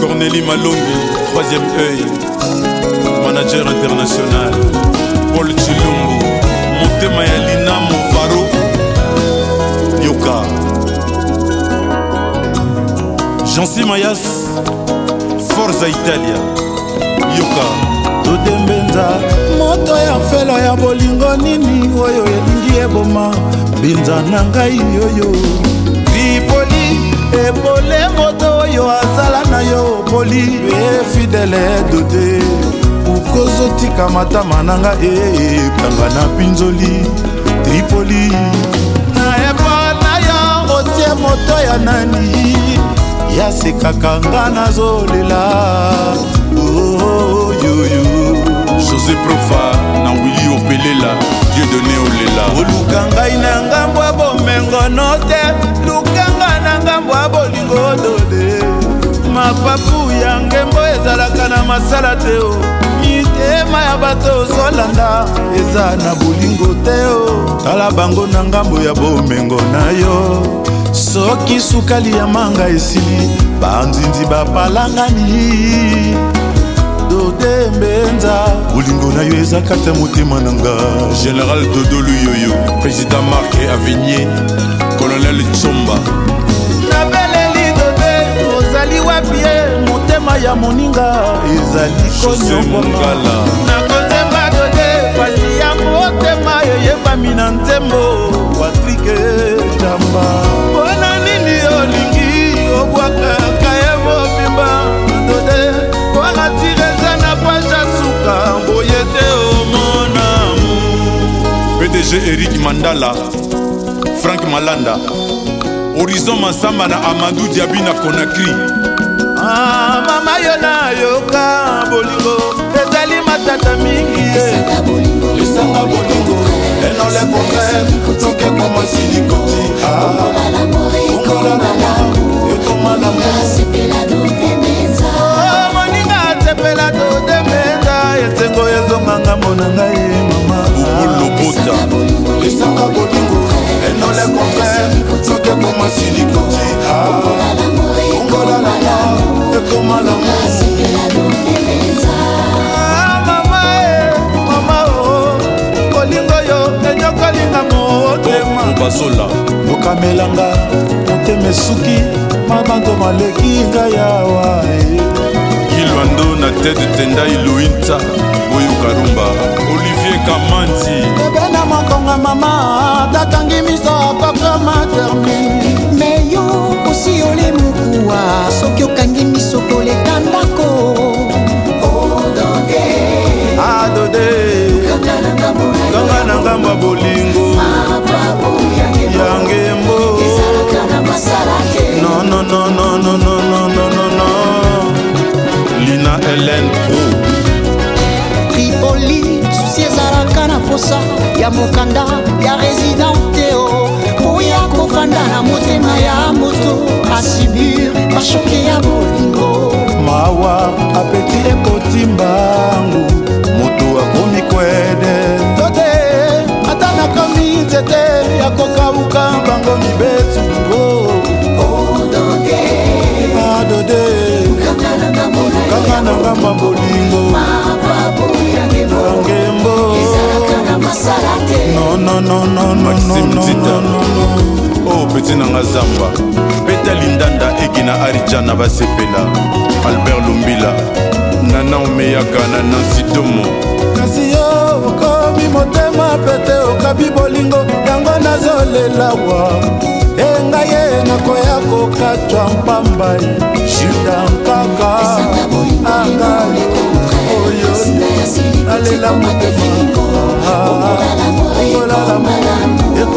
Cornélie Malongi, troisième œil, manager international. Paul Chilumbu, Montema Yalina Mofaro, Yoka. Jancy Mayas, Forza Italia, Yoka. todembenza moto ya felo ya bolingo nini oyo elingi eboma binza na ngai yoyo oyo azala na yo poli efidele dote okozotika matama e, e, na nga ebanga na mpinzoli tripoli nayeba na yo otie moto ya nani yasekaka nga nazolela mapapu ya ngembo ezalaka na masala te o mitema ya bato ozolanda eza na bolingo te o tala bango na ngambo ya bomengo na yo soki sukali ya manga esili banzinzi bapalangani dode mbenza bolingo na yo eza kata motema na nga général dodoluyoyo président marke avinier moninga ezali konyokomala nakozemba dode pasi ya motema eyebami na nzembo patrike jamba mpona nini olingi obwakaka ye mobimba dode koratire eza na paja suka mboye te omonamu pdg erik mandala frank malanda horizon masamba na amadou diabi na conakry ah, yo nayoka bolingo ezali matata mingi lisanga bolingo enole contraire soki ekoma silikoti ongola na mwa ekoma na mwa moninga asepela dodemeza esengo ezonganga mona ngai que comme à l'amour ah, mama eh, mama oh kolingo yo enyokolinga motemabasola oh, okamelanga motema esuki mabango maleki ngai awa kilwando na tete tendai luinta oyo karumba olivier kamanti ebena mokonga mama tatangi miso akokoma termine posa ya mokanda ya residante o mpo ya kofanda na motema ya moto asibir bashoke ya bolingo mawa apeti ekoti mbangu motu akomi kwede tote ata nakomi nzete ya kokauka bango mibesu dode kanga nanga mabolingo yange maxime tita oyo peti nanga zamba beta lindanda egi na arija na basepela albert lumbila nana omeyaka na nansi domo kasi yo okomi motema pete okabi bolingo yango nazolelawa engai ye nakoya kokatwa mpamba juda kaka anga oyo nalela motema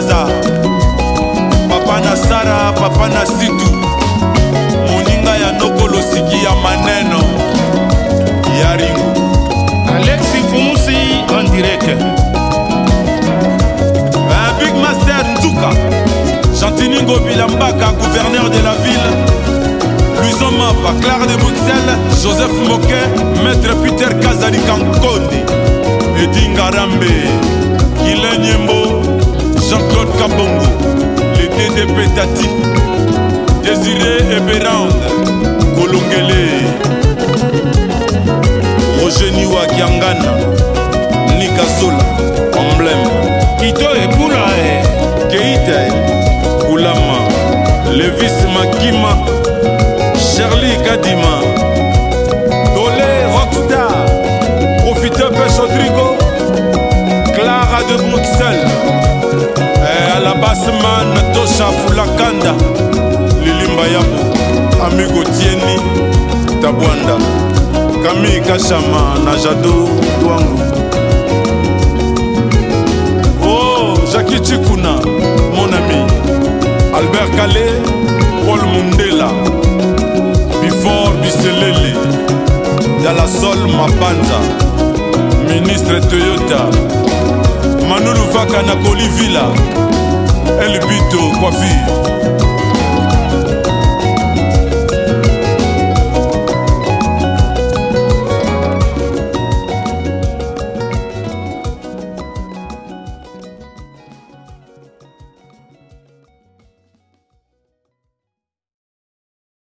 zaza papa na sara papa na situ moninga ya nokolosiki ya maneno ya ringu alexi fumusi en direct un big master ntuka chantini ngobila mbaka gouverneur de la ville luison mapa claire de bruxelles joseph moquet maître peter kazali kankonde edingarambe kilenyembo Jean-Claude Kabongo, le DDP Tati, Désiré Eberande, Kolongele, Roger Niwa Kiangana, Nika Zola, Emblème, Kito Ekula, Keita, Kulama, Levis Makima, Charlie Kadima, Dolé Rockstar. asma natosha fulakanda lilimba yabo amigotieni tabwanda kami kashama na jado dwangu oh jaki cikuna mon ami albert kale paul mundela bifor biselele dalasol mapanza ministre toyota manuluvaka na kolivila El Bito, coiffure